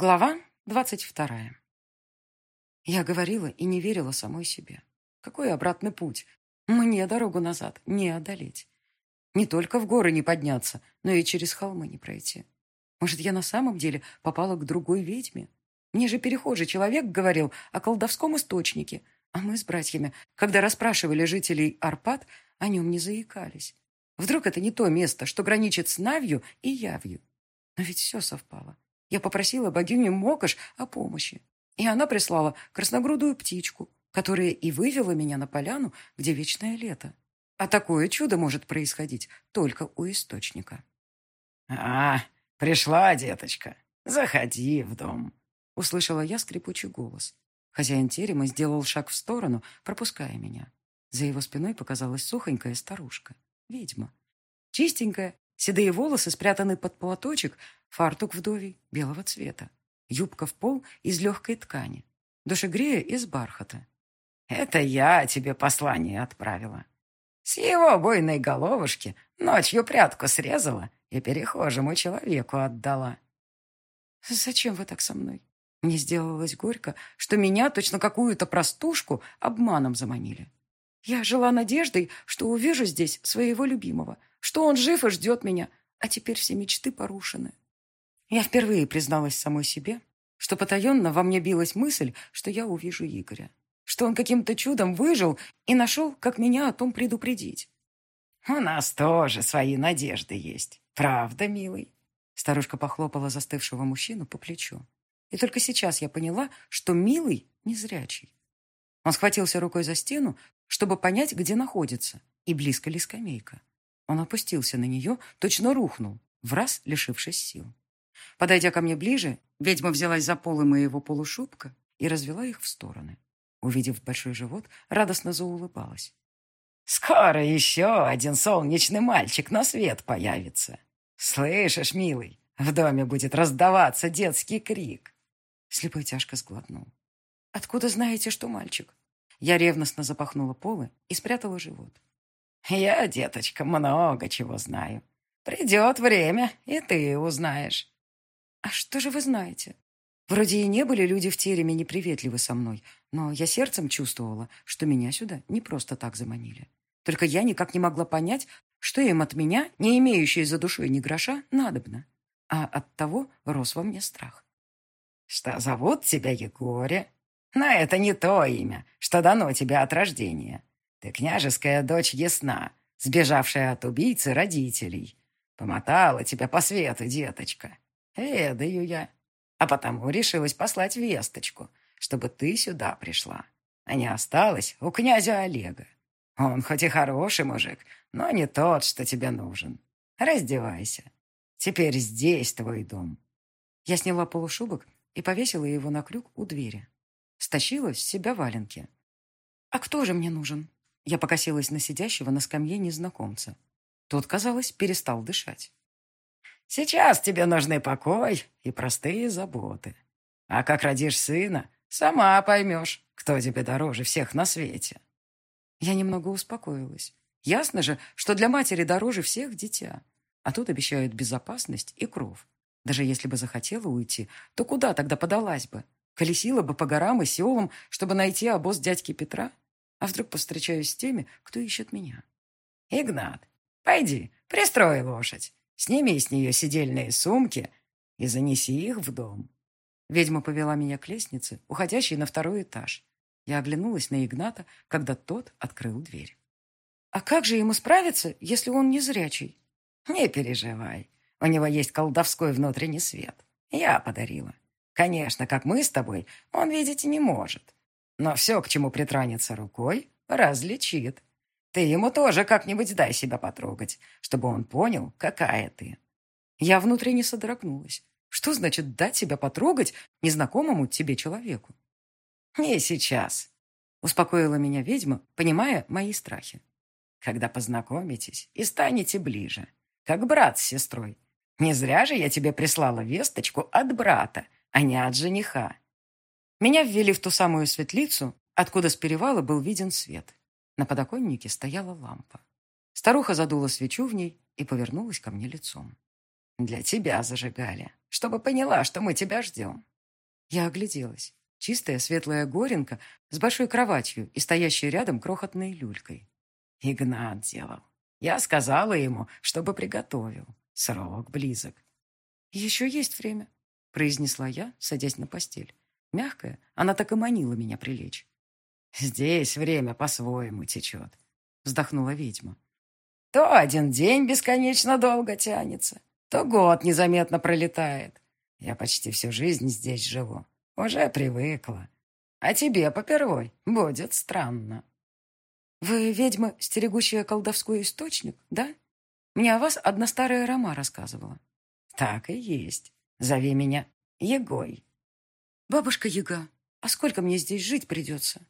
Глава двадцать вторая. Я говорила и не верила самой себе. Какой обратный путь? Мне дорогу назад не одолеть. Не только в горы не подняться, но и через холмы не пройти. Может, я на самом деле попала к другой ведьме? Мне же перехожий человек говорил о колдовском источнике, а мы с братьями, когда расспрашивали жителей Арпад, о нем не заикались. Вдруг это не то место, что граничит с Навью и Явью? Но ведь все совпало. Я попросила богиню Мокош о помощи, и она прислала красногрудую птичку, которая и вывела меня на поляну, где вечное лето. А такое чудо может происходить только у источника. «А, пришла, деточка. Заходи в дом», — услышала я скрипучий голос. Хозяин терема сделал шаг в сторону, пропуская меня. За его спиной показалась сухонькая старушка, ведьма. Чистенькая, седые волосы спрятаны под платочек, Фартук вдовий, белого цвета. Юбка в пол из легкой ткани. Душегрея из бархата. «Это я тебе послание отправила. С его буйной головушки ночью прятку срезала и перехожему человеку отдала». «Зачем вы так со мной?» Мне сделалось горько, что меня, точно какую-то простушку, обманом заманили. Я жила надеждой, что увижу здесь своего любимого, что он жив и ждет меня, а теперь все мечты порушены. Я впервые призналась самой себе, что потаенно во мне билась мысль, что я увижу Игоря, что он каким-то чудом выжил и нашел, как меня о том предупредить. «У нас тоже свои надежды есть, правда, милый?» Старушка похлопала застывшего мужчину по плечу. И только сейчас я поняла, что милый незрячий. Он схватился рукой за стену, чтобы понять, где находится, и близко ли скамейка. Он опустился на нее, точно рухнул, в раз лишившись сил. Подойдя ко мне ближе, ведьма взялась за полы моего полушубка и развела их в стороны. Увидев большой живот, радостно заулыбалась. «Скоро еще один солнечный мальчик на свет появится. Слышишь, милый, в доме будет раздаваться детский крик». Слепой тяжко сглотнул. «Откуда знаете, что мальчик?» Я ревностно запахнула полы и спрятала живот. «Я, деточка, много чего знаю. Придет время, и ты узнаешь». «А что же вы знаете?» Вроде и не были люди в тереме неприветливы со мной, но я сердцем чувствовала, что меня сюда не просто так заманили. Только я никак не могла понять, что им от меня, не имеющей за душой ни гроша, надобно. А от того рос во мне страх. «Что зовут тебя Егоря?» «Но это не то имя, что дано тебе от рождения. Ты княжеская дочь ясна, сбежавшая от убийцы родителей. Помотала тебя по свету, деточка. Ведаю я. А потому решилась послать весточку, чтобы ты сюда пришла, а не осталась у князя Олега. Он хоть и хороший мужик, но не тот, что тебе нужен. Раздевайся. Теперь здесь твой дом. Я сняла полушубок и повесила его на крюк у двери. Стащила с себя валенки. «А кто же мне нужен?» Я покосилась на сидящего на скамье незнакомца. Тот, казалось, перестал дышать. Сейчас тебе нужны покой и простые заботы. А как родишь сына, сама поймешь, кто тебе дороже всех на свете. Я немного успокоилась. Ясно же, что для матери дороже всех дитя. А тут обещают безопасность и кров. Даже если бы захотела уйти, то куда тогда подалась бы? Колесила бы по горам и селам, чтобы найти обоз дядьки Петра? А вдруг повстречаюсь с теми, кто ищет меня? Игнат, пойди, пристрой лошадь. Сними с нее сидельные сумки и занеси их в дом. Ведьма повела меня к лестнице, уходящей на второй этаж. Я оглянулась на Игната, когда тот открыл дверь. «А как же ему справиться, если он не зрячий?» «Не переживай. У него есть колдовской внутренний свет. Я подарила. Конечно, как мы с тобой, он видеть не может. Но все, к чему притранется рукой, различит. Ты ему тоже как-нибудь дай себя потрогать, чтобы он понял, какая ты. Я внутренне содрогнулась. Что значит дать себя потрогать незнакомому тебе человеку? Не сейчас, успокоила меня ведьма, понимая мои страхи. Когда познакомитесь и станете ближе, как брат с сестрой. Не зря же я тебе прислала весточку от брата, а не от жениха. Меня ввели в ту самую светлицу, откуда с перевала был виден свет. На подоконнике стояла лампа. Старуха задула свечу в ней и повернулась ко мне лицом. «Для тебя зажигали, чтобы поняла, что мы тебя ждем. Я огляделась. Чистая светлая горенка с большой кроватью и стоящей рядом крохотной люлькой. Игнат делал. Я сказала ему, чтобы приготовил. Срок близок. «Еще есть время», — произнесла я, садясь на постель. Мягкая, она так и манила меня прилечь. «Здесь время по-своему течет», — вздохнула ведьма. «То один день бесконечно долго тянется, то год незаметно пролетает. Я почти всю жизнь здесь живу, уже привыкла. А тебе попервой будет странно». «Вы ведьма, стерегущая колдовской источник, да? Мне о вас одна старая Рома рассказывала». «Так и есть. Зови меня Егой». «Бабушка Яга, а сколько мне здесь жить придется?»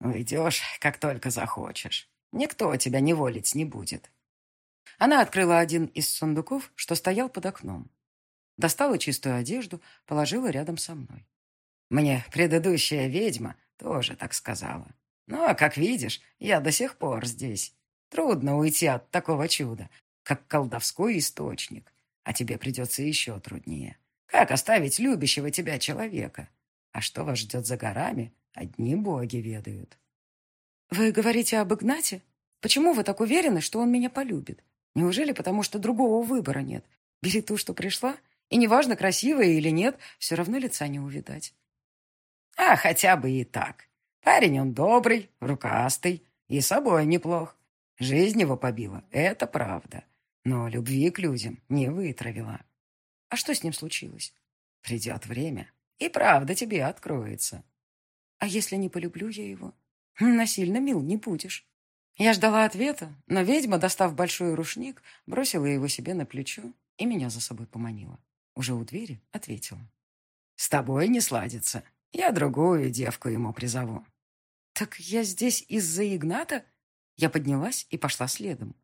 «Уйдешь, как только захочешь. Никто тебя неволить не будет». Она открыла один из сундуков, что стоял под окном. Достала чистую одежду, положила рядом со мной. Мне предыдущая ведьма тоже так сказала. Ну, а как видишь, я до сих пор здесь. Трудно уйти от такого чуда, как колдовской источник. А тебе придется еще труднее. Как оставить любящего тебя человека? А что вас ждет за горами, одни боги ведают. Вы говорите об Игнате? Почему вы так уверены, что он меня полюбит? Неужели потому, что другого выбора нет? Бери ту, что пришла, и неважно, красивая или нет, все равно лица не увидать. А хотя бы и так. Парень он добрый, рукастый и собой неплох. Жизнь его побила, это правда. Но любви к людям не вытравила. А что с ним случилось? Придет время, и правда тебе откроется. А если не полюблю я его? Насильно мил не будешь. Я ждала ответа, но ведьма, достав большой рушник, бросила его себе на плечо и меня за собой поманила. Уже у двери ответила. «С тобой не сладится. Я другую девку ему призову». «Так я здесь из-за Игната?» Я поднялась и пошла следом.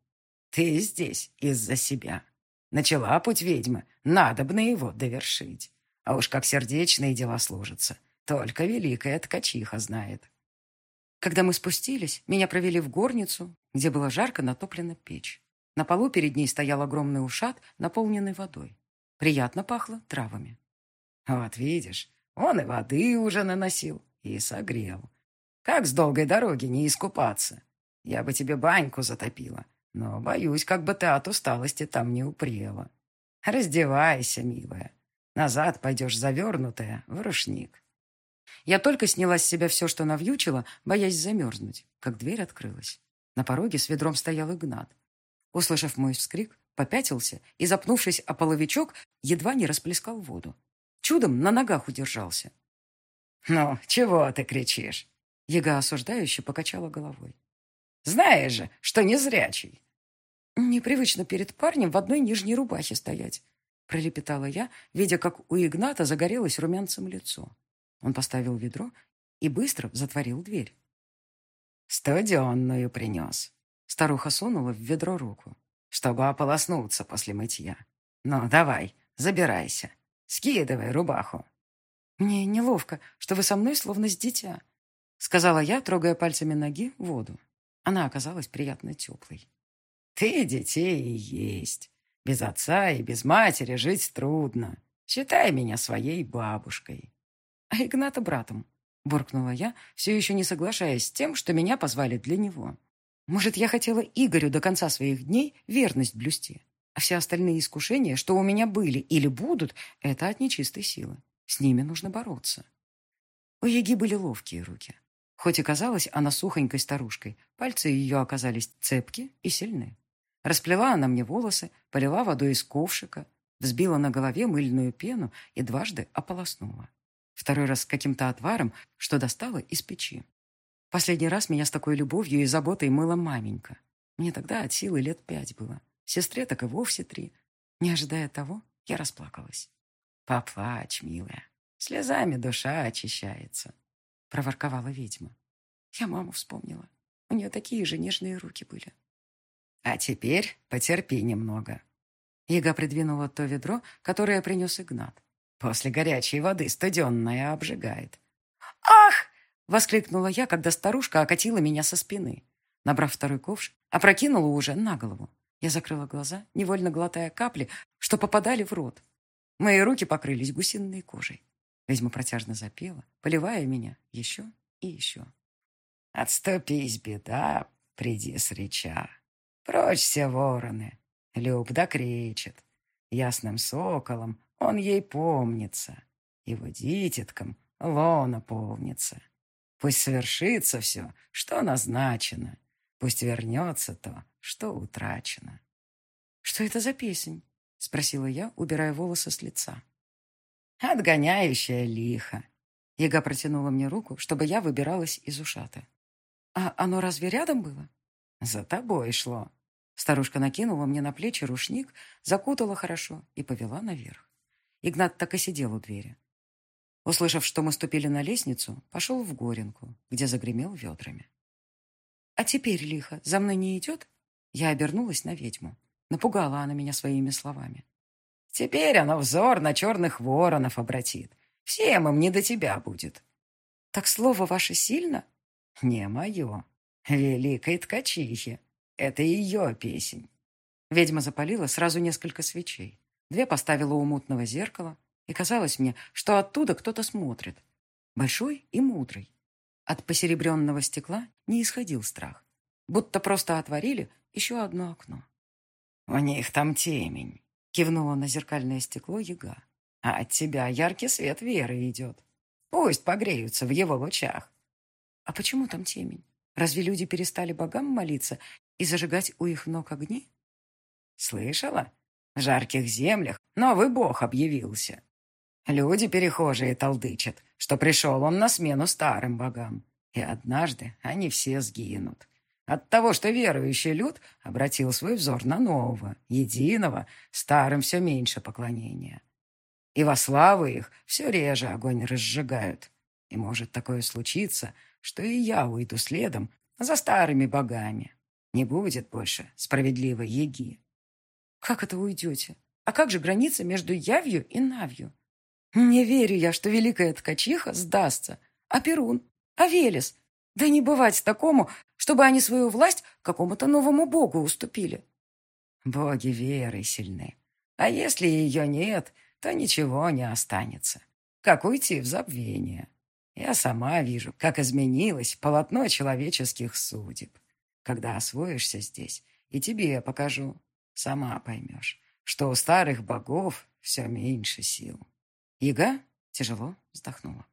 «Ты здесь из-за себя. Начала путь ведьмы, на его довершить. А уж как сердечные дела сложатся, только великая ткачиха знает». Когда мы спустились, меня провели в горницу, где было жарко натоплена печь. На полу перед ней стоял огромный ушат, наполненный водой. Приятно пахло травами. «Вот видишь, он и воды уже наносил, и согрел. Как с долгой дороги не искупаться? Я бы тебе баньку затопила, но боюсь, как бы ты от усталости там не упрела. Раздевайся, милая. Назад пойдешь завернутая в рушник. Я только сняла с себя все, что навьючила, боясь замерзнуть, как дверь открылась. На пороге с ведром стоял Игнат. Услышав мой вскрик, попятился и, запнувшись о половичок, едва не расплескал воду. Чудом на ногах удержался. «Ну, чего ты кричишь?» Яга осуждающе покачала головой. «Знаешь же, что незрячий». «Непривычно перед парнем в одной нижней рубахе стоять», пролепетала я, видя, как у Игната загорелось румянцем лицо. Он поставил ведро и быстро затворил дверь. «Студенную принес». Старуха сунула в ведро руку, чтобы ополоснуться после мытья. «Ну, давай, забирайся. Скидывай рубаху». «Мне неловко, что вы со мной словно с дитя», сказала я, трогая пальцами ноги воду. Она оказалась приятно теплой. «Ты детей и есть. Без отца и без матери жить трудно. Считай меня своей бабушкой» а Игната братом», — буркнула я, все еще не соглашаясь с тем, что меня позвали для него. «Может, я хотела Игорю до конца своих дней верность блюсти, а все остальные искушения, что у меня были или будут, это от нечистой силы. С ними нужно бороться». У Яги были ловкие руки. Хоть и казалась она сухонькой старушкой, пальцы ее оказались цепки и сильны. Расплела она мне волосы, полила водой из ковшика, взбила на голове мыльную пену и дважды ополоснула. Второй раз с каким-то отваром, что достала из печи. Последний раз меня с такой любовью и заботой мыла маменька. Мне тогда от силы лет пять было. Сестре так и вовсе три. Не ожидая того, я расплакалась. «Поплачь, милая, слезами душа очищается», — проворковала ведьма. Я маму вспомнила. У нее такие же нежные руки были. «А теперь потерпи немного». Яга придвинула то ведро, которое принес Игнат. После горячей воды студенная обжигает. «Ах!» — воскликнула я, когда старушка окатила меня со спины. Набрав второй ковш, опрокинула уже на голову. Я закрыла глаза, невольно глотая капли, что попадали в рот. Мои руки покрылись гусиной кожей. Ведьма протяжно запела, поливая меня еще и еще. «Отступись, беда, приди с реча. Все вороны, люб да кричит. Ясным соколом он ей помнится, его дитяткам лона полнится. Пусть свершится все, что назначено, пусть вернется то, что утрачено». «Что это за песнь?» — спросила я, убирая волосы с лица. «Отгоняющая лихо». Яга протянула мне руку, чтобы я выбиралась из ушата. «А оно разве рядом было?» «За тобой шло». Старушка накинула мне на плечи рушник, закутала хорошо и повела наверх. Игнат так и сидел у двери. Услышав, что мы ступили на лестницу, пошел в горенку, где загремел ведрами. «А теперь, лихо, за мной не идет?» Я обернулась на ведьму. Напугала она меня своими словами. «Теперь оно взор на черных воронов обратит. Всем им не до тебя будет». «Так слово ваше сильно?» «Не мое. Великой ткачихи. Это ее песень». Ведьма запалила сразу несколько свечей. Две поставила у мутного зеркала, и казалось мне, что оттуда кто-то смотрит. Большой и мудрый. От посеребренного стекла не исходил страх. Будто просто отворили еще одно окно. «У них там темень», — кивнула на зеркальное стекло яга. «А от тебя яркий свет веры идет. Пусть погреются в его лучах». «А почему там темень? Разве люди перестали богам молиться и зажигать у их ног огни?» «Слышала? В жарких землях новый бог объявился. Люди перехожие толдычат, что пришел он на смену старым богам, и однажды они все сгинут. От того, что верующий люд обратил свой взор на нового, единого, старым все меньше поклонения. И во славу их все реже огонь разжигают. И может такое случиться, что и я уйду следом за старыми богами. Не будет больше справедливой еги. Как это уйдете? А как же граница между явью и навью? Не верю я, что великая ткачиха сдастся. А Перун? А Велес? Да не бывать такому, чтобы они свою власть какому-то новому богу уступили. Боги веры сильны. А если ее нет, то ничего не останется. Как уйти в забвение? Я сама вижу, как изменилось полотно человеческих судеб. Когда освоишься здесь, и тебе покажу, сама поймешь, что у старых богов все меньше сил. Яга тяжело вздохнула.